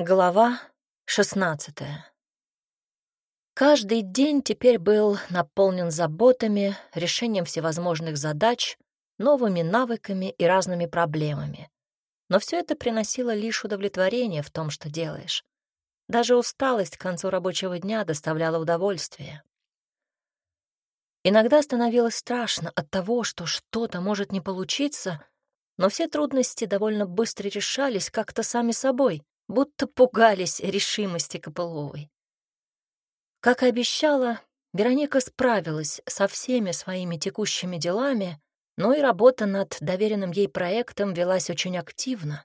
Глава шестнадцатая. Каждый день теперь был наполнен заботами, решением всевозможных задач, новыми навыками и разными проблемами. Но все это приносило лишь удовлетворение в том, что делаешь. Даже усталость к концу рабочего дня доставляла удовольствие. Иногда становилось страшно от того, что что-то может не получиться, но все трудности довольно быстро решались как-то сами собой, будто пугались решимости Копыловой. Как и обещала, Вероника справилась со всеми своими текущими делами, но и работа над доверенным ей проектом велась очень активно.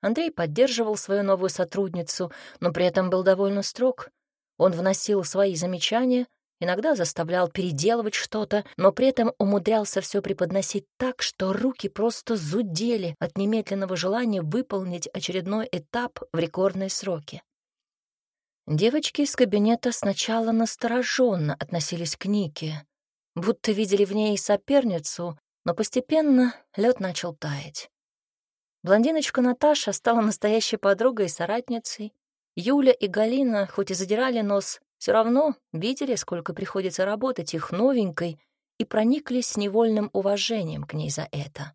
Андрей поддерживал свою новую сотрудницу, но при этом был довольно строг. Он вносил свои замечания, иногда заставлял переделывать что-то, но при этом умудрялся все преподносить так, что руки просто зудели от немедленного желания выполнить очередной этап в рекордные сроки. Девочки из кабинета сначала настороженно относились к Нике, будто видели в ней соперницу, но постепенно лед начал таять. Блондиночка Наташа стала настоящей подругой и соратницей. Юля и Галина, хоть и задирали нос, все равно видели, сколько приходится работать их новенькой, и прониклись с невольным уважением к ней за это.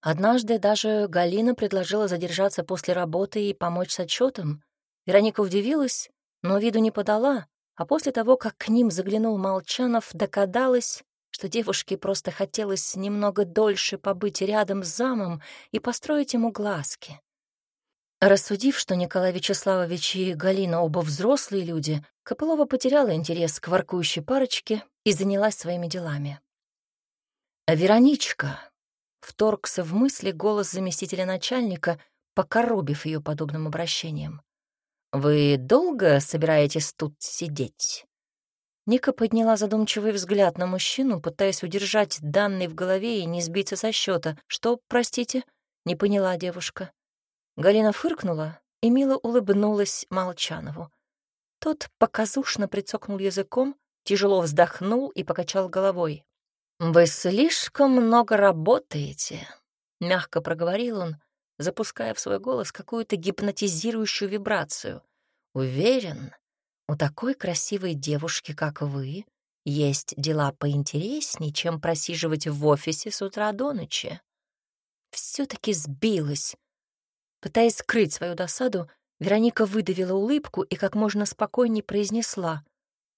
Однажды даже Галина предложила задержаться после работы и помочь с отчетом. Вероника удивилась, но виду не подала, а после того, как к ним заглянул Молчанов, догадалась, что девушке просто хотелось немного дольше побыть рядом с замом и построить ему глазки. Рассудив, что Николай Вячеславович и Галина оба взрослые люди, Копылова потеряла интерес к воркующей парочке и занялась своими делами. «Вероничка!» — вторгся в мысли голос заместителя начальника, покоробив ее подобным обращением. «Вы долго собираетесь тут сидеть?» Ника подняла задумчивый взгляд на мужчину, пытаясь удержать данные в голове и не сбиться со счета. «Что, простите?» — не поняла девушка. Галина фыркнула и мило улыбнулась Молчанову. Тот показушно прицокнул языком, тяжело вздохнул и покачал головой. «Вы слишком много работаете», — мягко проговорил он, запуская в свой голос какую-то гипнотизирующую вибрацию. «Уверен, у такой красивой девушки, как вы, есть дела поинтереснее, чем просиживать в офисе с утра до ночи». Все-таки сбилась Пытаясь скрыть свою досаду, Вероника выдавила улыбку и как можно спокойнее произнесла.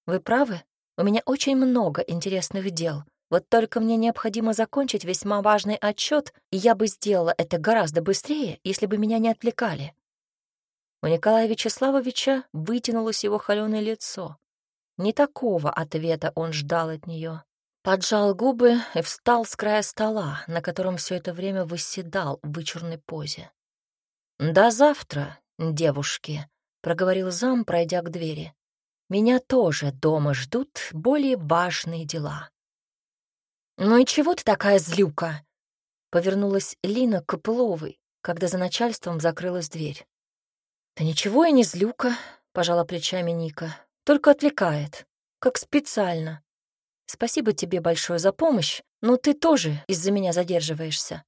«Вы правы, у меня очень много интересных дел. Вот только мне необходимо закончить весьма важный отчет, и я бы сделала это гораздо быстрее, если бы меня не отвлекали». У Николая Вячеславовича вытянулось его холёное лицо. Не такого ответа он ждал от нее. Поджал губы и встал с края стола, на котором все это время восседал в вычурной позе. «До завтра, девушки», — проговорил зам, пройдя к двери. «Меня тоже дома ждут более важные дела». «Ну и чего ты такая злюка?» — повернулась Лина к Копыловой, когда за начальством закрылась дверь. «Да ничего я не злюка», — пожала плечами Ника, — «только отвлекает, как специально. Спасибо тебе большое за помощь, но ты тоже из-за меня задерживаешься».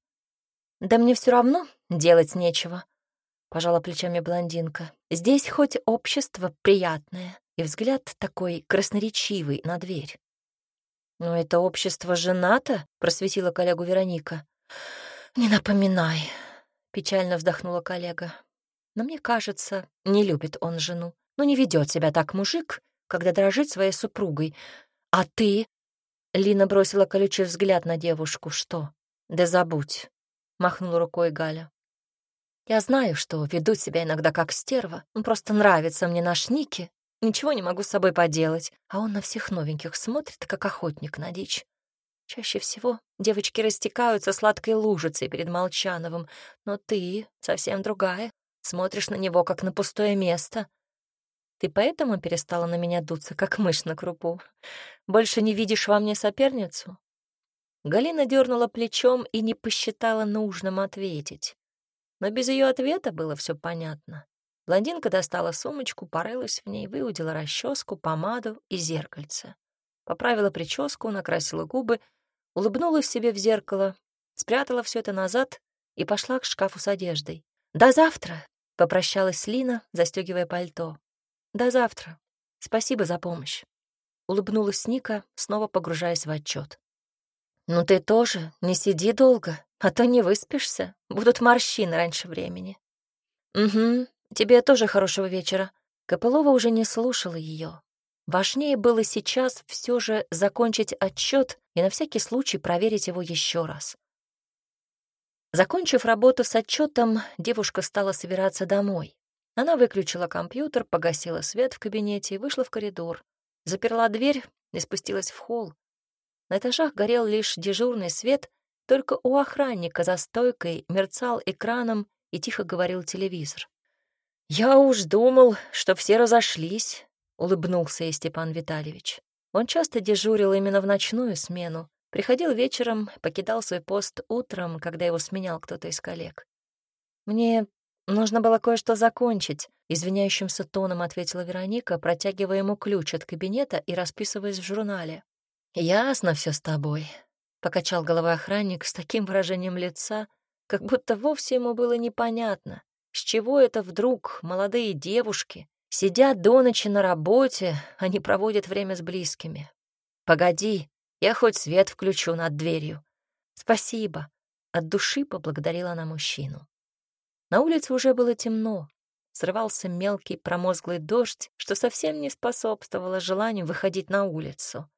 «Да мне все равно делать нечего», пожала плечами блондинка. Здесь хоть общество приятное, и взгляд такой красноречивый на дверь. «Но это общество женато?» — просветила коллегу Вероника. «Не напоминай», — печально вздохнула коллега. «Но мне кажется, не любит он жену. Ну, не ведет себя так мужик, когда дрожит своей супругой. А ты...» Лина бросила колючий взгляд на девушку. «Что? Да забудь», — махнула рукой Галя. Я знаю, что веду себя иногда как стерва, просто нравится мне наш Ники, ничего не могу с собой поделать, а он на всех новеньких смотрит, как охотник на дичь. Чаще всего девочки растекаются сладкой лужицей перед Молчановым, но ты совсем другая, смотришь на него, как на пустое место. Ты поэтому перестала на меня дуться, как мышь на крупу? Больше не видишь во мне соперницу?» Галина дернула плечом и не посчитала нужным ответить. Но без ее ответа было все понятно. Блондинка достала сумочку, порылась в ней, выудила расческу, помаду и зеркальце. Поправила прическу, накрасила губы, улыбнулась себе в зеркало, спрятала все это назад и пошла к шкафу с одеждой. «До завтра!» — попрощалась Лина, застегивая пальто. «До завтра. Спасибо за помощь». Улыбнулась Ника, снова погружаясь в отчет. «Ну ты тоже не сиди долго, а то не выспишься. Будут морщины раньше времени». «Угу, тебе тоже хорошего вечера». Копылова уже не слушала ее. Важнее было сейчас все же закончить отчет и на всякий случай проверить его еще раз. Закончив работу с отчетом, девушка стала собираться домой. Она выключила компьютер, погасила свет в кабинете и вышла в коридор. Заперла дверь и спустилась в холл. На этажах горел лишь дежурный свет, только у охранника за стойкой мерцал экраном и тихо говорил телевизор. «Я уж думал, что все разошлись», — улыбнулся ей Степан Витальевич. Он часто дежурил именно в ночную смену, приходил вечером, покидал свой пост утром, когда его сменял кто-то из коллег. «Мне нужно было кое-что закончить», — извиняющимся тоном ответила Вероника, протягивая ему ключ от кабинета и расписываясь в журнале. «Ясно все с тобой», — покачал головой охранник с таким выражением лица, как будто вовсе ему было непонятно, с чего это вдруг молодые девушки сидят до ночи на работе, а не проводят время с близкими. «Погоди, я хоть свет включу над дверью». «Спасибо», — от души поблагодарила она мужчину. На улице уже было темно. Срывался мелкий промозглый дождь, что совсем не способствовало желанию выходить на улицу.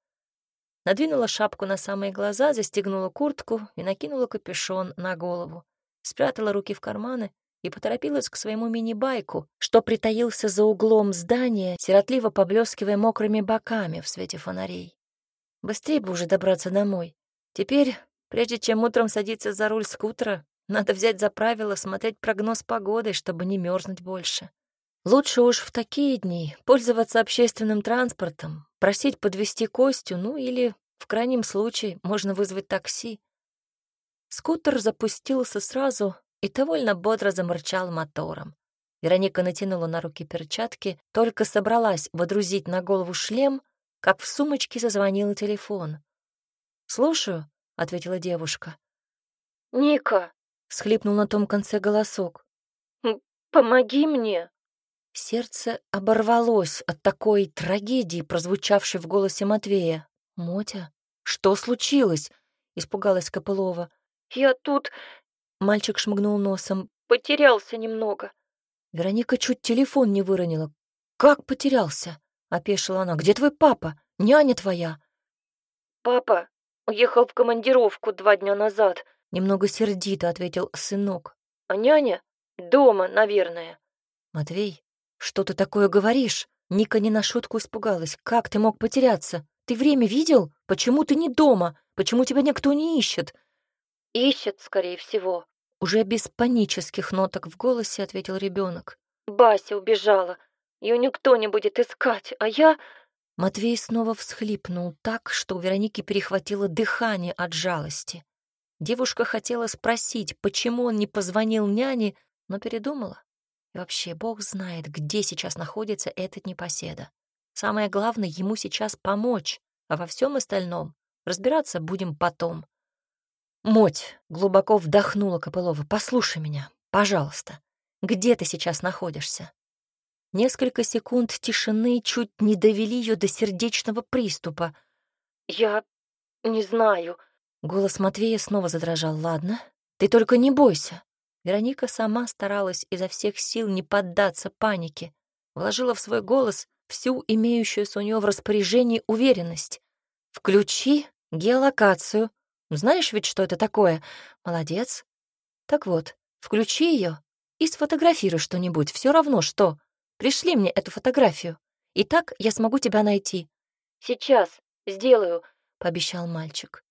Надвинула шапку на самые глаза, застегнула куртку и накинула капюшон на голову. Спрятала руки в карманы и поторопилась к своему мини-байку, что притаился за углом здания, сиротливо поблескивая мокрыми боками в свете фонарей. Быстрее бы уже добраться домой. Теперь, прежде чем утром садиться за руль скутера, надо взять за правило смотреть прогноз погоды, чтобы не мерзнуть больше. Лучше уж в такие дни пользоваться общественным транспортом, просить подвести Костю, ну или, в крайнем случае, можно вызвать такси. Скутер запустился сразу, и довольно бодро замырчал мотором. Вероника натянула на руки перчатки, только собралась водрузить на голову шлем, как в сумочке зазвонил телефон. «Слушаю», — ответила девушка. «Ника», — всхлипнул на том конце голосок. «Помоги мне». Сердце оборвалось от такой трагедии, прозвучавшей в голосе Матвея. «Мотя, что случилось?» — испугалась Копылова. «Я тут Мальчик шмыгнул носом. «Потерялся немного». Вероника чуть телефон не выронила. «Как потерялся?» — опешила она. «Где твой папа? Няня твоя?» «Папа уехал в командировку два дня назад», — немного сердито ответил сынок. «А няня дома, наверное». «Матвей, что ты такое говоришь?» Ника не на шутку испугалась. «Как ты мог потеряться? Ты время видел? Почему ты не дома? Почему тебя никто не ищет?» «Ищет, скорее всего», уже без панических ноток в голосе ответил ребенок. «Бася убежала. Ее никто не будет искать, а я...» Матвей снова всхлипнул так, что у Вероники перехватило дыхание от жалости. Девушка хотела спросить, почему он не позвонил няне, но передумала. И вообще, бог знает, где сейчас находится этот непоседа. Самое главное, ему сейчас помочь, а во всем остальном разбираться будем потом. «Моть!» — глубоко вдохнула Копылова. «Послушай меня, пожалуйста. Где ты сейчас находишься?» Несколько секунд тишины чуть не довели ее до сердечного приступа. «Я не знаю». Голос Матвея снова задрожал. «Ладно, ты только не бойся». Вероника сама старалась изо всех сил не поддаться панике. Вложила в свой голос всю имеющуюся у нее в распоряжении уверенность. «Включи геолокацию», знаешь ведь, что это такое? Молодец. Так вот, включи ее и сфотографируй что-нибудь, все равно что. Пришли мне эту фотографию, и так я смогу тебя найти. Сейчас, сделаю, пообещал мальчик.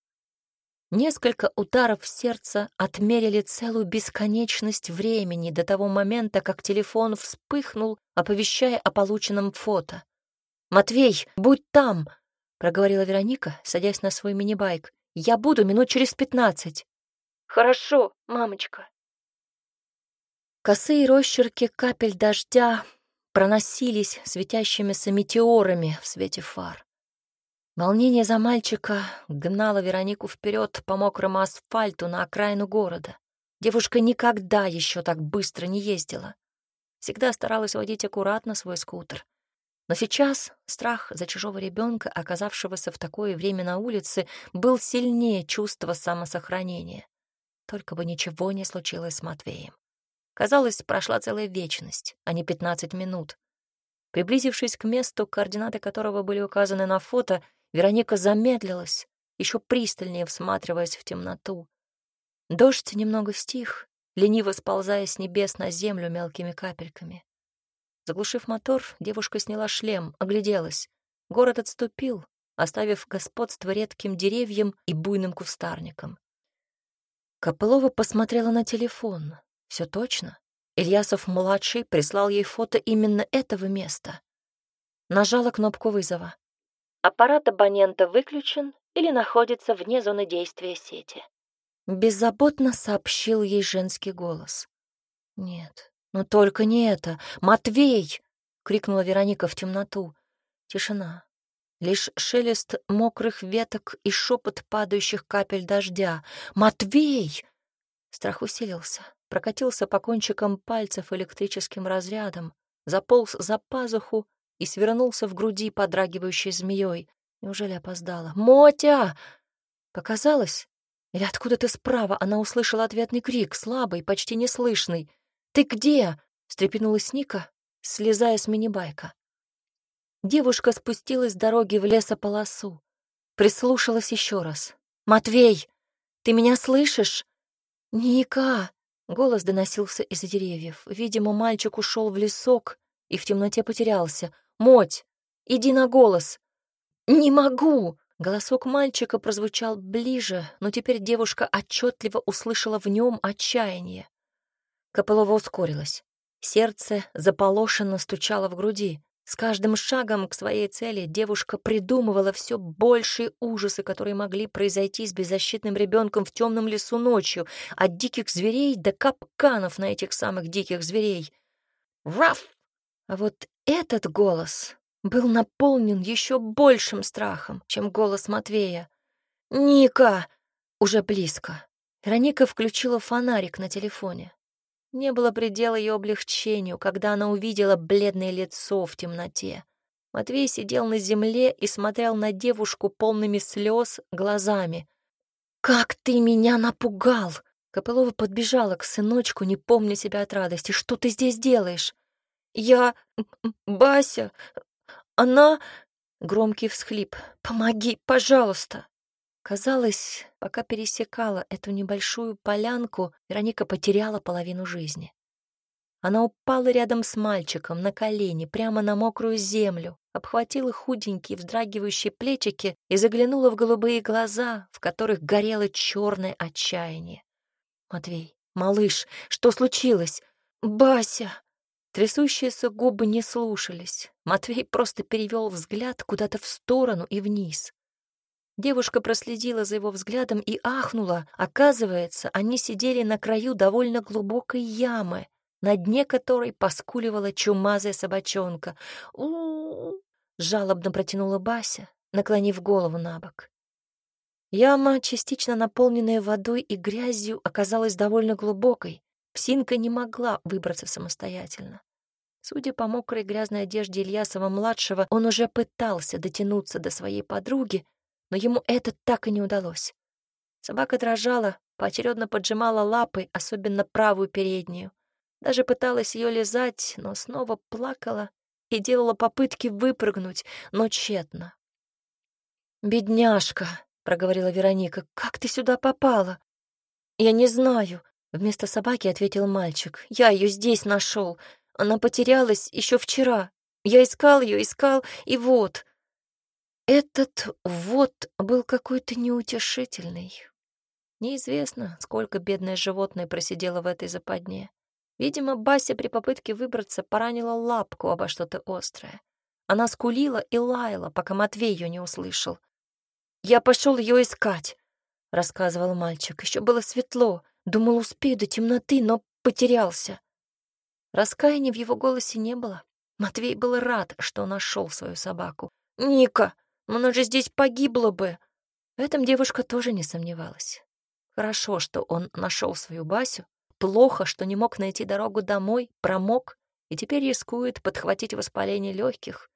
Несколько ударов сердца отмерили целую бесконечность времени до того момента, как телефон вспыхнул, оповещая о полученном фото. «Матвей, будь там!» — проговорила Вероника, садясь на свой мини-байк. Я буду минут через пятнадцать. Хорошо, мамочка. Косые росчерки капель дождя проносились светящимися метеорами в свете фар. Волнение за мальчика гнало Веронику вперед по мокрому асфальту на окраину города. Девушка никогда еще так быстро не ездила. всегда старалась водить аккуратно свой скутер. Но сейчас страх за чужого ребенка, оказавшегося в такое время на улице, был сильнее чувства самосохранения. Только бы ничего не случилось с Матвеем. Казалось, прошла целая вечность, а не пятнадцать минут. Приблизившись к месту, координаты которого были указаны на фото, Вероника замедлилась, еще пристальнее всматриваясь в темноту. Дождь немного стих, лениво сползая с небес на землю мелкими капельками. Заглушив мотор, девушка сняла шлем, огляделась. Город отступил, оставив господство редким деревьям и буйным кустарником. Копылова посмотрела на телефон. Все точно. Ильясов-младший прислал ей фото именно этого места. Нажала кнопку вызова. Аппарат абонента выключен или находится вне зоны действия сети. Беззаботно сообщил ей женский голос. «Нет, но только не это! Матвей!» — крикнула Вероника в темноту. Тишина. Лишь шелест мокрых веток и шепот падающих капель дождя. «Матвей!» Страх усилился, прокатился по кончикам пальцев электрическим разрядом, заполз за пазуху и свернулся в груди подрагивающей змеей. Неужели опоздала? «Мотя!» Показалось? Или откуда-то справа она услышала ответный крик, слабый, почти неслышный. «Ты где?» — встрепенулась Ника, слезая с мини-байка. Девушка спустилась с дороги в лесополосу. Прислушалась еще раз. «Матвей, ты меня слышишь?» «Ника!» — голос доносился из-за деревьев. Видимо, мальчик ушел в лесок и в темноте потерялся. «Моть, иди на голос!» «Не могу!» Голосок мальчика прозвучал ближе, но теперь девушка отчетливо услышала в нем отчаяние. Копылова ускорилась. Сердце заполошенно стучало в груди. С каждым шагом к своей цели девушка придумывала все большие ужасы, которые могли произойти с беззащитным ребенком в темном лесу ночью, от диких зверей до капканов на этих самых диких зверей. Раф! А вот этот голос был наполнен еще большим страхом, чем голос Матвея. «Ника!» Уже близко. Вероника включила фонарик на телефоне. Не было предела ее облегчению, когда она увидела бледное лицо в темноте. Матвей сидел на земле и смотрел на девушку полными слез глазами. «Как ты меня напугал!» Копылова подбежала к сыночку, не помня себя от радости. «Что ты здесь делаешь?» «Я... Бася... Она... Громкий всхлип. «Помоги, пожалуйста!» Казалось, пока пересекала эту небольшую полянку, Вероника потеряла половину жизни. Она упала рядом с мальчиком на колени, прямо на мокрую землю, обхватила худенькие вздрагивающие плечики и заглянула в голубые глаза, в которых горело черное отчаяние. «Матвей, малыш, что случилось? Бася!» Трясущиеся губы не слушались. Матвей просто перевел взгляд куда-то в сторону и вниз. Девушка проследила за его взглядом и ахнула. Оказывается, они сидели на краю довольно глубокой ямы, на дне которой поскуливала чумазая собачонка. у жалобно протянула Бася, наклонив голову на бок. Яма, частично наполненная водой и грязью, оказалась довольно глубокой, Псинка не могла выбраться самостоятельно. Судя по мокрой грязной одежде Ильясова-младшего, он уже пытался дотянуться до своей подруги, но ему это так и не удалось. Собака дрожала, поочередно поджимала лапы, особенно правую переднюю. Даже пыталась ее лизать, но снова плакала и делала попытки выпрыгнуть, но тщетно. «Бедняжка», — проговорила Вероника, — «как ты сюда попала?» «Я не знаю», Вместо собаки ответил мальчик. «Я ее здесь нашел. Она потерялась еще вчера. Я искал ее, искал, и вот...» Этот «вот» был какой-то неутешительный. Неизвестно, сколько бедное животное просидело в этой западне. Видимо, Бася при попытке выбраться поранила лапку обо что-то острое. Она скулила и лаяла, пока Матвей ее не услышал. «Я пошел ее искать», — рассказывал мальчик. Еще было светло. Думал, успею до темноты, но потерялся. Раскаяния в его голосе не было. Матвей был рад, что нашел свою собаку. «Ника, ну она же здесь погибла бы!» В этом девушка тоже не сомневалась. Хорошо, что он нашел свою Басю. Плохо, что не мог найти дорогу домой, промок и теперь рискует подхватить воспаление легких.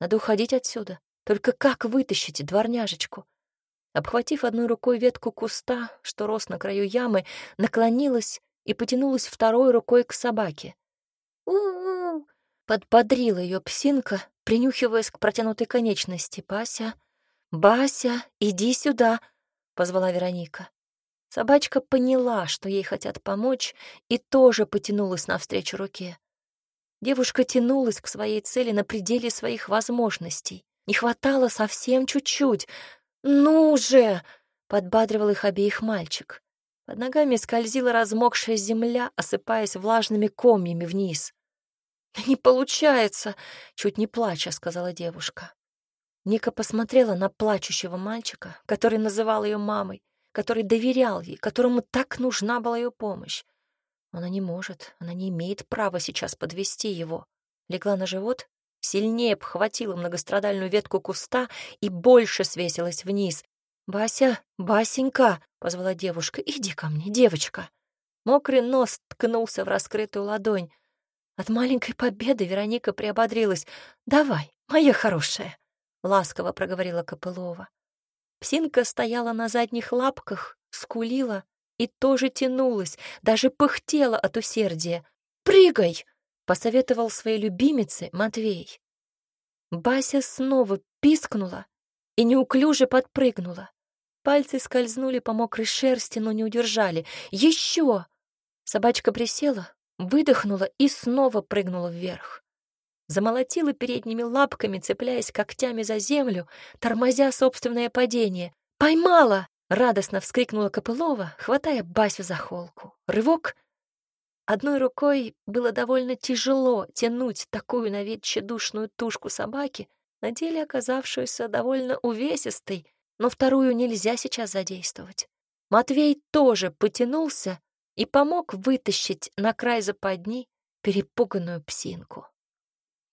Надо уходить отсюда. Только как вытащить дворняжечку? Обхватив одной рукой ветку куста, что рос на краю ямы, наклонилась и потянулась второй рукой к собаке. у подбодрила ее псинка, принюхиваясь к протянутой конечности. «Бася, Бася, иди сюда!» — позвала Вероника. Собачка поняла, что ей хотят помочь, и тоже потянулась навстречу руке. Девушка тянулась к своей цели на пределе своих возможностей. Не хватало совсем чуть-чуть. «Ну же!» — подбадривал их обеих мальчик. Под ногами скользила размокшая земля, осыпаясь влажными комьями вниз. «Не получается!» — чуть не плача, — сказала девушка. Ника посмотрела на плачущего мальчика, который называл ее мамой, который доверял ей, которому так нужна была ее помощь. Она не может, она не имеет права сейчас подвести его. Легла на живот, сильнее обхватила многострадальную ветку куста и больше свесилась вниз. «Бася, Басенька!» — позвала девушка. «Иди ко мне, девочка!» Мокрый нос ткнулся в раскрытую ладонь. От маленькой победы Вероника приободрилась. «Давай, моя хорошая!» — ласково проговорила Копылова. Псинка стояла на задних лапках, скулила и тоже тянулась, даже пыхтела от усердия. «Прыгай!» — посоветовал своей любимице Матвей. Бася снова пискнула и неуклюже подпрыгнула. Пальцы скользнули по мокрой шерсти, но не удержали. «Еще!» Собачка присела, выдохнула и снова прыгнула вверх. Замолотила передними лапками, цепляясь когтями за землю, тормозя собственное падение. «Поймала!» Радостно вскрикнула Копылова, хватая Басю за холку. Рывок. Одной рукой было довольно тяжело тянуть такую на вид тщедушную тушку собаки, на деле оказавшуюся довольно увесистой, но вторую нельзя сейчас задействовать. Матвей тоже потянулся и помог вытащить на край западни перепуганную псинку.